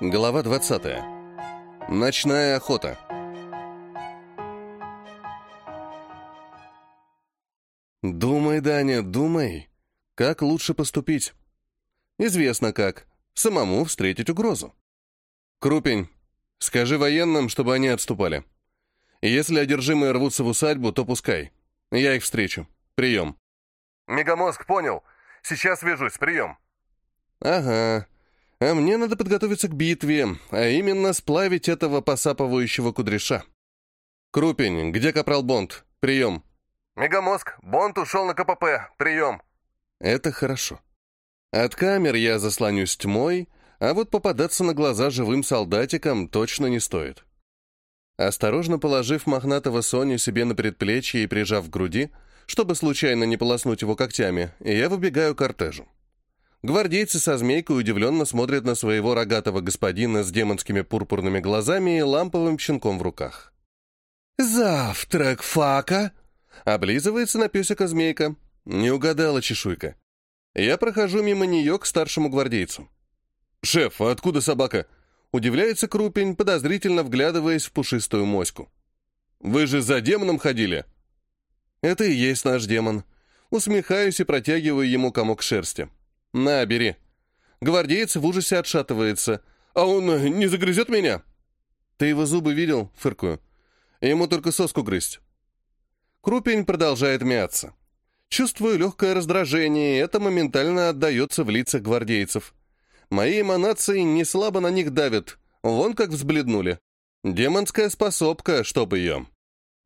Глава 20. Ночная охота. Думай, Даня, думай, как лучше поступить. Известно как. Самому встретить угрозу. Крупень, скажи военным, чтобы они отступали. Если одержимые рвутся в усадьбу, то пускай. Я их встречу. Прием. Мегамозг, понял. Сейчас свяжусь. Прием. Ага. А мне надо подготовиться к битве, а именно сплавить этого посапывающего кудряша. Крупень, где капрал Бонд? Прием. Мегамозг, Бонд ушел на КПП. Прием. Это хорошо. От камер я заслонюсь тьмой, а вот попадаться на глаза живым солдатикам точно не стоит. Осторожно положив мохнатого Соню себе на предплечье и прижав к груди, чтобы случайно не полоснуть его когтями, я выбегаю к кортежу. Гвардейцы со змейкой удивленно смотрят на своего рогатого господина с демонскими пурпурными глазами и ламповым щенком в руках. «Завтрак, Фака!» Облизывается на песика змейка. Не угадала чешуйка. Я прохожу мимо нее к старшему гвардейцу. «Шеф, а откуда собака?» Удивляется Крупень, подозрительно вглядываясь в пушистую моську. «Вы же за демоном ходили?» «Это и есть наш демон». Усмехаюсь и протягиваю ему комок шерсти. «На, бери». Гвардеец в ужасе отшатывается. «А он не загрызет меня?» «Ты его зубы видел?» — фыркую. «Ему только соску грызть». Крупень продолжает мяться. Чувствую легкое раздражение, и это моментально отдается в лицах гвардейцев. Мои эманации не слабо на них давят. Вон как взбледнули. Демонская способка, чтоб ее.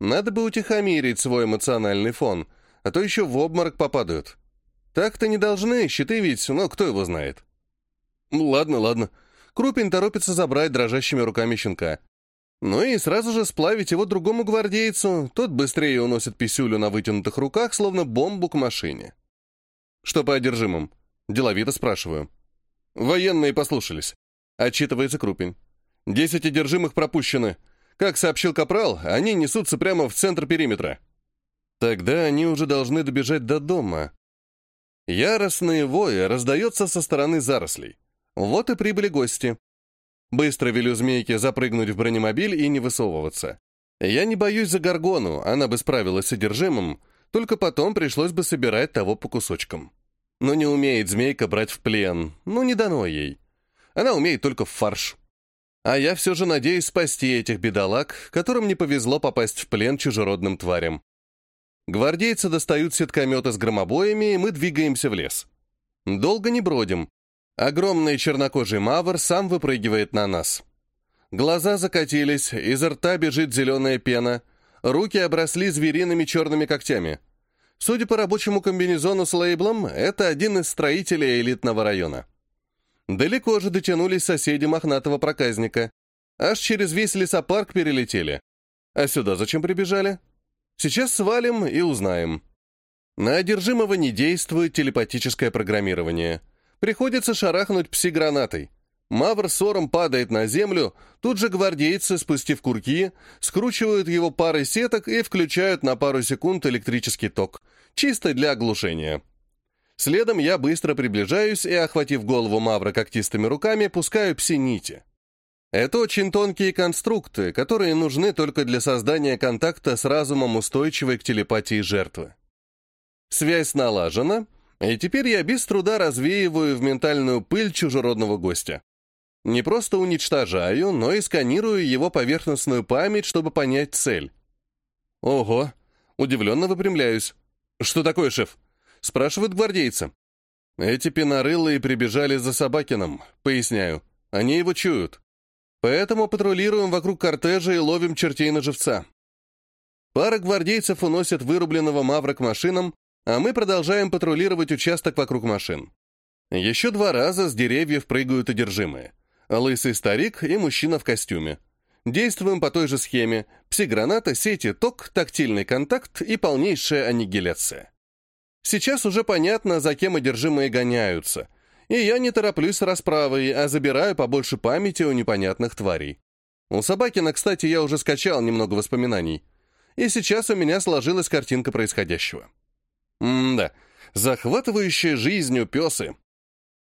Надо бы утихомирить свой эмоциональный фон, а то еще в обморок попадают. Так-то не должны, щиты ведь, но кто его знает. Ладно, ладно. Крупень торопится забрать дрожащими руками щенка. Ну и сразу же сплавить его другому гвардейцу, тот быстрее уносит писюлю на вытянутых руках, словно бомбу к машине. Что по одержимым? Деловито спрашиваю. Военные послушались. Отчитывается Крупень. Десять одержимых пропущены. Как сообщил Капрал, они несутся прямо в центр периметра. Тогда они уже должны добежать до дома. Яростные вои раздается со стороны зарослей. Вот и прибыли гости. Быстро велю змейке запрыгнуть в бронемобиль и не высовываться. Я не боюсь за Гаргону, она бы справилась с содержимым, только потом пришлось бы собирать того по кусочкам. Но не умеет змейка брать в плен, ну не дано ей. Она умеет только в фарш. А я все же надеюсь спасти этих бедолаг, которым не повезло попасть в плен чужеродным тварям. Гвардейцы достают сеткометы с громобоями, и мы двигаемся в лес. Долго не бродим. Огромный чернокожий мавр сам выпрыгивает на нас. Глаза закатились, изо рта бежит зеленая пена, руки обросли звериными черными когтями. Судя по рабочему комбинезону с лейблом, это один из строителей элитного района. Далеко же дотянулись соседи мохнатого проказника. Аж через весь лесопарк перелетели. А сюда зачем прибежали? Сейчас свалим и узнаем. На одержимого не действует телепатическое программирование. Приходится шарахнуть пси-гранатой. Мавр сором падает на землю, тут же гвардейцы, спустив курки, скручивают его парой сеток и включают на пару секунд электрический ток, чисто для оглушения. Следом я быстро приближаюсь и, охватив голову Мавра когтистыми руками, пускаю пси-нити. Это очень тонкие конструкты, которые нужны только для создания контакта с разумом устойчивой к телепатии жертвы. Связь налажена, и теперь я без труда развеиваю в ментальную пыль чужеродного гостя. Не просто уничтожаю, но и сканирую его поверхностную память, чтобы понять цель. Ого, удивленно выпрямляюсь. Что такое, шеф? Спрашивают гвардейцы. Эти пенорылые прибежали за Собакином, поясняю. Они его чуют. Поэтому патрулируем вокруг кортежа и ловим чертей на живца. Пара гвардейцев уносят вырубленного мавра к машинам, а мы продолжаем патрулировать участок вокруг машин. Еще два раза с деревьев прыгают одержимые. Лысый старик и мужчина в костюме. Действуем по той же схеме. Пси-граната, сети, ток, тактильный контакт и полнейшая аннигиляция. Сейчас уже понятно, за кем одержимые гоняются — и я не тороплюсь с расправой, а забираю побольше памяти у непонятных тварей. У Собакина, кстати, я уже скачал немного воспоминаний. И сейчас у меня сложилась картинка происходящего. М-да, захватывающая жизнью песы.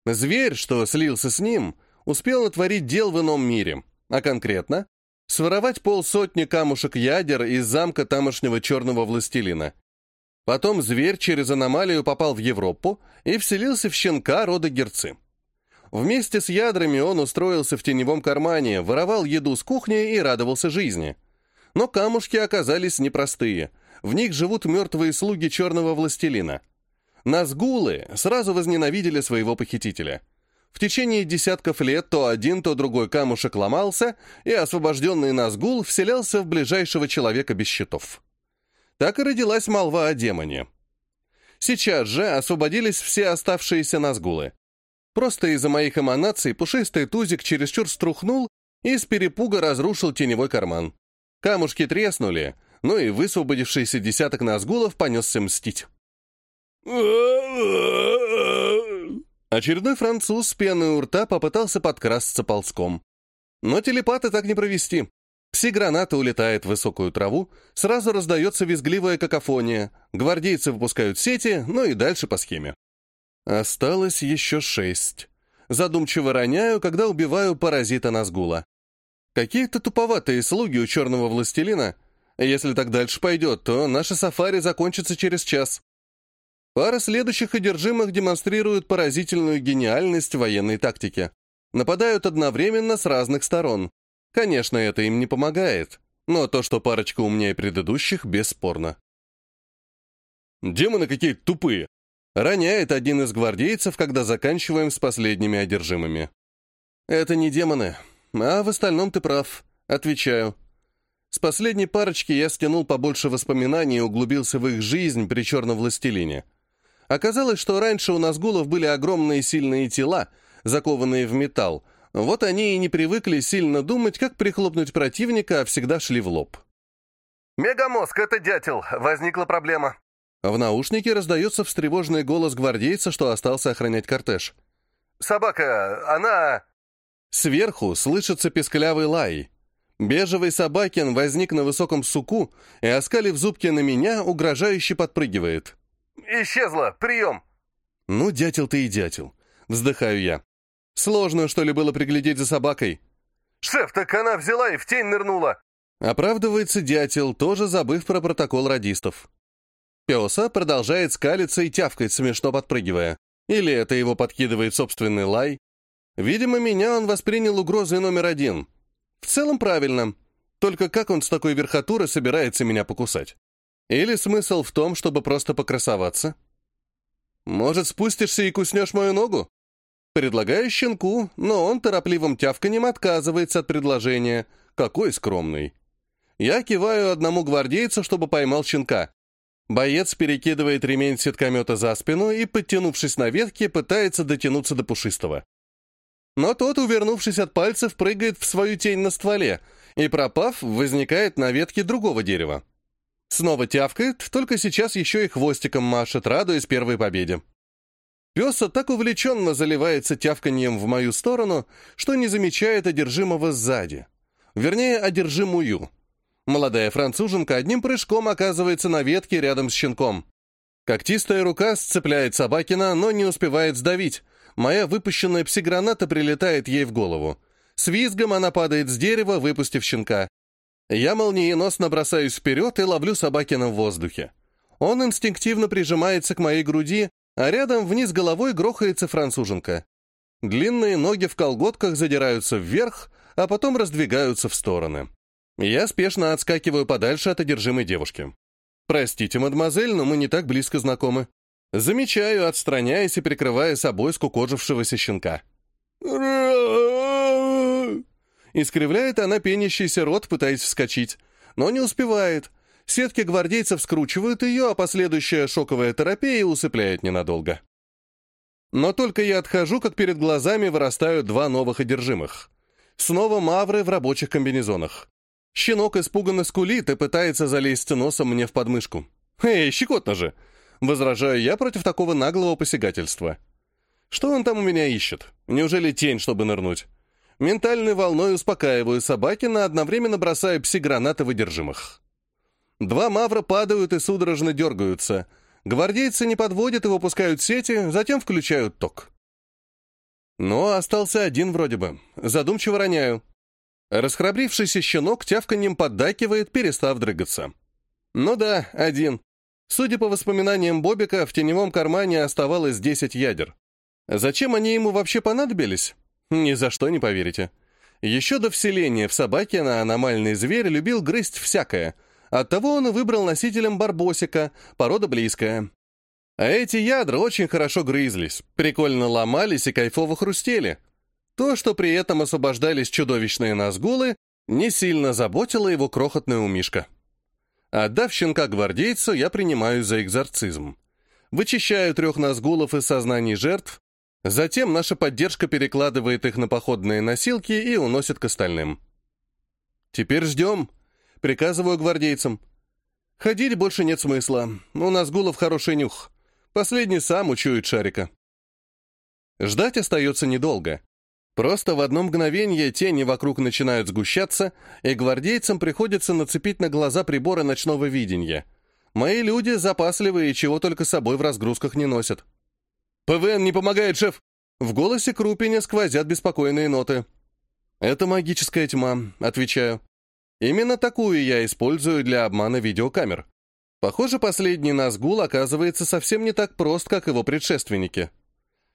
Зверь, что слился с ним, успел натворить дел в ином мире, а конкретно своровать полсотни камушек ядер из замка тамошнего черного властелина. Потом зверь через аномалию попал в Европу и вселился в щенка рода герцы. Вместе с ядрами он устроился в теневом кармане, воровал еду с кухни и радовался жизни. Но камушки оказались непростые. В них живут мертвые слуги черного властелина. Назгулы сразу возненавидели своего похитителя. В течение десятков лет то один, то другой камушек ломался, и освобожденный Назгул вселялся в ближайшего человека без щитов. Так и родилась молва о демоне. Сейчас же освободились все оставшиеся Назгулы. Просто из-за моих эманаций пушистый тузик чересчур струхнул и с перепуга разрушил теневой карман. Камушки треснули, ну и высвободившийся десяток назгулов понесся мстить. Очередной француз с пеной у рта попытался подкрасться ползком. Но телепаты так не провести. Пси-граната улетает в высокую траву, сразу раздается визгливая какофония, гвардейцы выпускают сети, ну и дальше по схеме. Осталось еще шесть. Задумчиво роняю, когда убиваю паразита Назгула. Какие-то туповатые слуги у черного властелина. Если так дальше пойдет, то наше сафари закончится через час. Пара следующих одержимых демонстрирует поразительную гениальность военной тактики. Нападают одновременно с разных сторон. Конечно, это им не помогает, но то, что парочка умнее предыдущих, бесспорно. «Демоны какие тупые!» Роняет один из гвардейцев, когда заканчиваем с последними одержимыми. «Это не демоны, а в остальном ты прав», — отвечаю. С последней парочки я стянул побольше воспоминаний и углубился в их жизнь при черном властелине. Оказалось, что раньше у нас гулов были огромные сильные тела, закованные в металл, вот они и не привыкли сильно думать, как прихлопнуть противника, а всегда шли в лоб. «Мегамозг, это дятел. Возникла проблема». В наушнике раздается встревоженный голос гвардейца, что остался охранять кортеж. «Собака, она...» Сверху слышится песклявый лай. Бежевый собакин возник на высоком суку и, оскалив зубки на меня, угрожающе подпрыгивает. «Исчезла! Прием!» «Ну, дятел ты и дятел!» Вздыхаю я. «Сложно, что ли, было приглядеть за собакой?» «Шеф, так она взяла и в тень нырнула!» Оправдывается дятел, тоже забыв про протокол радистов. Песа продолжает скалиться и тявкать, смешно подпрыгивая. Или это его подкидывает собственный лай. Видимо, меня он воспринял угрозой номер один. В целом правильно. Только как он с такой верхотуры собирается меня покусать? Или смысл в том, чтобы просто покрасоваться? Может, спустишься и куснешь мою ногу? Предлагаю щенку, но он торопливым тявканем отказывается от предложения. Какой скромный. Я киваю одному гвардейцу, чтобы поймал щенка. Боец перекидывает ремень сеткомета за спину и, подтянувшись на ветке, пытается дотянуться до пушистого. Но тот, увернувшись от пальцев, прыгает в свою тень на стволе и, пропав, возникает на ветке другого дерева. Снова тявкает, только сейчас еще и хвостиком машет, радуясь первой победе. Песа так увлеченно заливается тявканьем в мою сторону, что не замечает одержимого сзади. Вернее, одержимую. Молодая француженка одним прыжком оказывается на ветке рядом с щенком. Когтистая рука сцепляет Собакина, но не успевает сдавить. Моя выпущенная псиграната прилетает ей в голову. С визгом она падает с дерева, выпустив щенка. Я молниеносно бросаюсь вперед и ловлю Собакина в воздухе. Он инстинктивно прижимается к моей груди, а рядом вниз головой грохается француженка. Длинные ноги в колготках задираются вверх, а потом раздвигаются в стороны. Я спешно отскакиваю подальше от одержимой девушки. «Простите, мадемуазель, но мы не так близко знакомы». Замечаю, отстраняясь и прикрывая собой скукожившегося щенка. Искривляет она пенящийся рот, пытаясь вскочить, но не успевает. Сетки гвардейцев скручивают ее, а последующая шоковая терапия усыпляет ненадолго. Но только я отхожу, как перед глазами вырастают два новых одержимых. Снова мавры в рабочих комбинезонах. Щенок испуганно скулит и пытается залезть носом мне в подмышку. «Эй, щекотно же!» Возражаю я против такого наглого посягательства. Что он там у меня ищет? Неужели тень, чтобы нырнуть? Ментальной волной успокаиваю Собакина, одновременно бросаю пси-гранаты выдержимых. Два мавра падают и судорожно дергаются. Гвардейцы не подводят и выпускают сети, затем включают ток. Но остался один вроде бы. Задумчиво роняю. Расхрабрившийся щенок тявканьем поддакивает, перестав дрыгаться. Ну да, один. Судя по воспоминаниям Бобика, в теневом кармане оставалось 10 ядер. Зачем они ему вообще понадобились? Ни за что не поверите. Еще до вселения в собаке на аномальный зверь любил грызть всякое. Оттого он и выбрал носителем барбосика, порода близкая. А эти ядра очень хорошо грызлись, прикольно ломались и кайфово хрустели. То, что при этом освобождались чудовищные назгулы, не сильно заботило его крохотная умишка. Отдав щенка гвардейцу, я принимаю за экзорцизм. Вычищаю трех назгулов из сознаний жертв, затем наша поддержка перекладывает их на походные носилки и уносит к остальным. Теперь ждем. Приказываю гвардейцам. Ходить больше нет смысла. У назгулов хороший нюх. Последний сам учует шарика. Ждать остается недолго. Просто в одно мгновение тени вокруг начинают сгущаться, и гвардейцам приходится нацепить на глаза приборы ночного видения. Мои люди запасливые, чего только собой в разгрузках не носят. «ПВН не помогает, шеф!» В голосе Крупиня сквозят беспокойные ноты. «Это магическая тьма», — отвечаю. «Именно такую я использую для обмана видеокамер. Похоже, последний Назгул оказывается совсем не так прост, как его предшественники.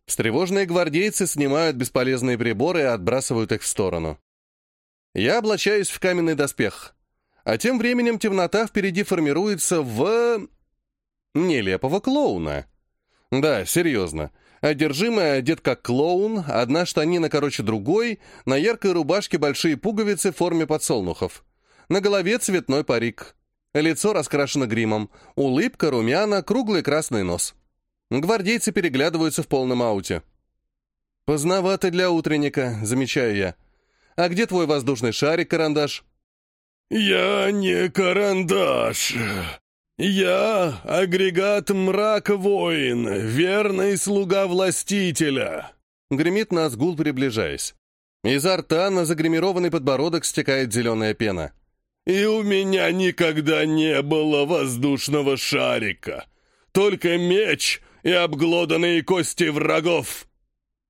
Встревоженные гвардейцы снимают бесполезные приборы и отбрасывают их в сторону. Я облачаюсь в каменный доспех. А тем временем темнота впереди формируется в... нелепого клоуна. Да, серьезно. Одержимый одет как клоун, одна штанина короче другой, на яркой рубашке большие пуговицы в форме подсолнухов. На голове цветной парик. Лицо раскрашено гримом, улыбка, румяна, круглый красный нос. Гвардейцы переглядываются в полном ауте. «Поздновато для утренника», — замечаю я. «А где твой воздушный шарик, карандаш?» «Я не карандаш. Я агрегат мрак-воин, верный слуга властителя», — гремит Назгул, приближаясь. Изо рта на загримированный подбородок стекает зеленая пена. И у меня никогда не было воздушного шарика. Только меч и обглоданные кости врагов.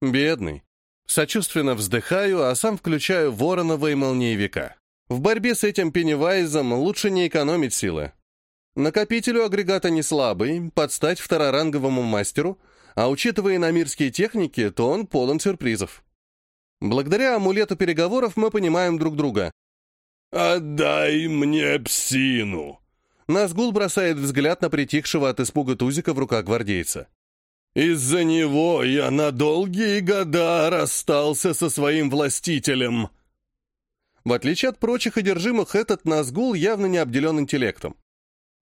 Бедный. Сочувственно вздыхаю, а сам включаю Воронова и Молниевика. В борьбе с этим Пеннивайзом лучше не экономить силы. Накопителю агрегата не слабый, подстать второранговому мастеру, а учитывая иномирские техники, то он полон сюрпризов. Благодаря амулету переговоров мы понимаем друг друга. «Отдай мне псину!» Назгул бросает взгляд на притихшего от испуга Тузика в руках гвардейца. «Из-за него я на долгие года расстался со своим властителем!» В отличие от прочих одержимых, этот Назгул явно не обделен интеллектом.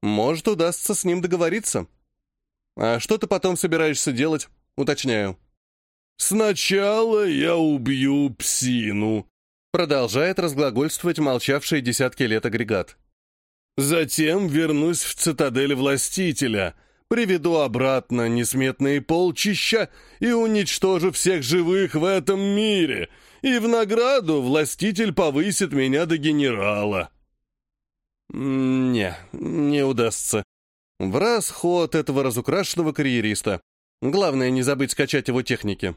Может, удастся с ним договориться. «А что ты потом собираешься делать?» Уточняю. «Сначала я убью псину», Продолжает разглагольствовать молчавший десятки лет агрегат. «Затем вернусь в цитадель Властителя, приведу обратно несметные полчища и уничтожу всех живых в этом мире, и в награду Властитель повысит меня до генерала». «Не, не удастся. В расход этого разукрашенного карьериста. Главное, не забыть скачать его техники.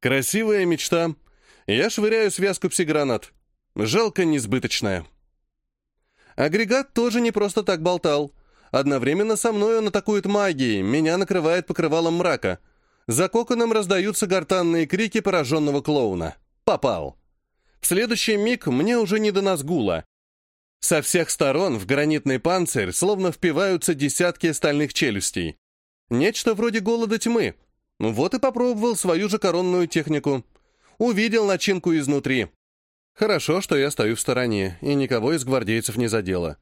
Красивая мечта, я швыряю связку псигранат. Жалко несбыточная. Агрегат тоже не просто так болтал. Одновременно со мной он атакует магией, меня накрывает покрывалом мрака. За коконом раздаются гортанные крики пораженного клоуна. Попал. В следующий миг мне уже не до Назгула. Со всех сторон в гранитный панцирь словно впиваются десятки стальных челюстей. Нечто вроде голода тьмы. Вот и попробовал свою же коронную технику — увидел начинку изнутри. Хорошо, что я стою в стороне, и никого из гвардейцев не задело.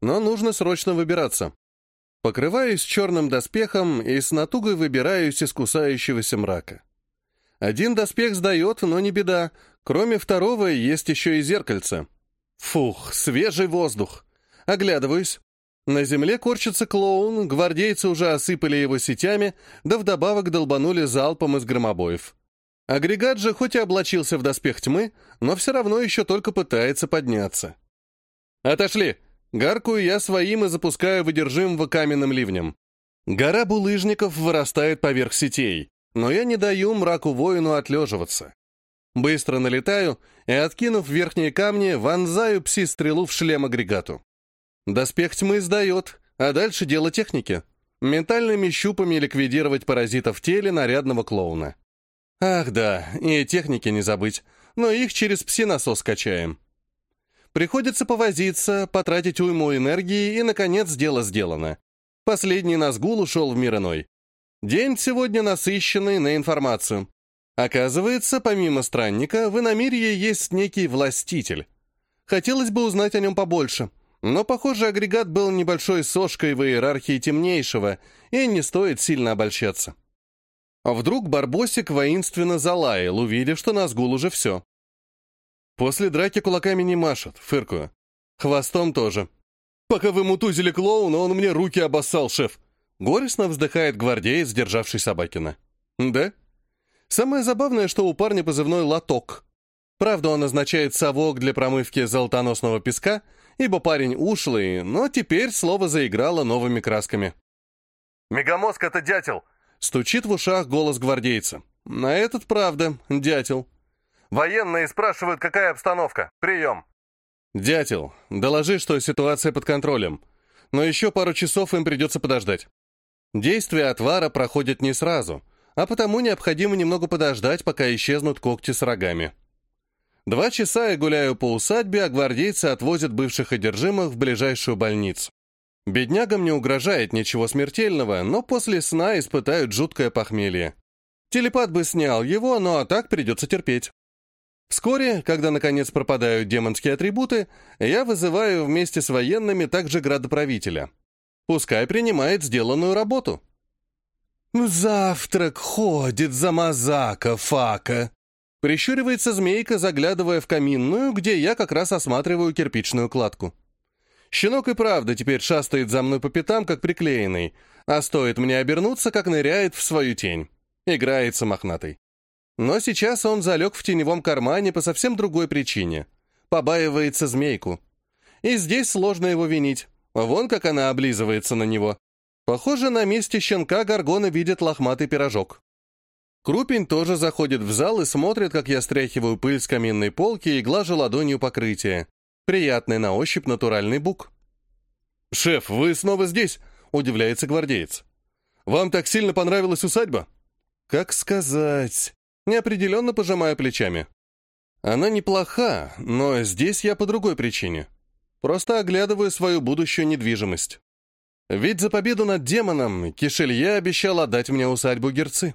Но нужно срочно выбираться. Покрываюсь черным доспехом и с натугой выбираюсь из кусающегося мрака. Один доспех сдает, но не беда. Кроме второго есть еще и зеркальце. Фух, свежий воздух. Оглядываюсь. На земле корчится клоун, гвардейцы уже осыпали его сетями, да вдобавок долбанули залпом из громобоев. Агрегат же хоть и облачился в доспех тьмы, но все равно еще только пытается подняться. «Отошли!» Гаркую я своим и запускаю выдержимого каменным ливнем. Гора булыжников вырастает поверх сетей. Но я не даю мраку-воину отлеживаться. Быстро налетаю и, откинув верхние камни, вонзаю пси-стрелу в шлем агрегату. Доспех тьмы сдает, а дальше дело техники. Ментальными щупами ликвидировать паразитов в теле нарядного клоуна. Ах да, и техники не забыть, но их через пси-насос качаем. Приходится повозиться, потратить уйму энергии, и, наконец, дело сделано. Последний Назгул ушел в мир иной. День сегодня насыщенный на информацию. Оказывается, помимо странника, в иномирье есть некий властитель. Хотелось бы узнать о нем побольше, но, похоже, агрегат был небольшой сошкой в иерархии темнейшего, и не стоит сильно обольщаться. А вдруг Барбосик воинственно залаял, увидев, что Назгул уже все. После драки кулаками не машет, фыркую. Хвостом тоже. Пока вы мутузили клоуна, он мне руки обоссал, шеф. Горестно вздыхает гвардеец, сдержавший Собакина. Да? Самое забавное, что у парня позывной «Лоток». Правда, он означает «совок» для промывки золотоносного песка, ибо парень ушлый, но теперь слово заиграло новыми красками. «Мегамозг — это дятел!» Стучит в ушах голос гвардейца. На этот правда, дятел. «Военные спрашивают, какая обстановка. Прием!» «Дятел, доложи, что ситуация под контролем. Но еще пару часов им придется подождать. Действие отвара проходит не сразу, а потому необходимо немного подождать, пока исчезнут когти с рогами. Два часа я гуляю по усадьбе, а гвардейцы отвозят бывших одержимых в ближайшую больницу. Беднягам не угрожает ничего смертельного, но после сна испытают жуткое похмелье. Телепат бы снял его, но а так придется терпеть. Вскоре, когда наконец пропадают демонские атрибуты, я вызываю вместе с военными также градоправителя. Пускай принимает сделанную работу. «Завтрак ходит за мазака, фака!» Прищуривается змейка, заглядывая в каминную, где я как раз осматриваю кирпичную кладку. Щенок и правда теперь шастает за мной по пятам, как приклеенный, а стоит мне обернуться, как ныряет в свою тень. Играется мохнатый. Но сейчас он залег в теневом кармане по совсем другой причине. Побаивается змейку. И здесь сложно его винить. Вон как она облизывается на него. Похоже, на месте щенка Гаргона видит лохматый пирожок. Крупень тоже заходит в зал и смотрит, как я стряхиваю пыль с каминной полки и глажу ладонью покрытие. Приятный на ощупь натуральный бук. «Шеф, вы снова здесь?» — удивляется гвардеец. «Вам так сильно понравилась усадьба?» «Как сказать...» Неопределенно пожимая плечами. Она неплоха, но здесь я по другой причине. Просто оглядываю свою будущую недвижимость. Ведь за победу над демоном Кишелья обещал отдать мне усадьбу Герцы.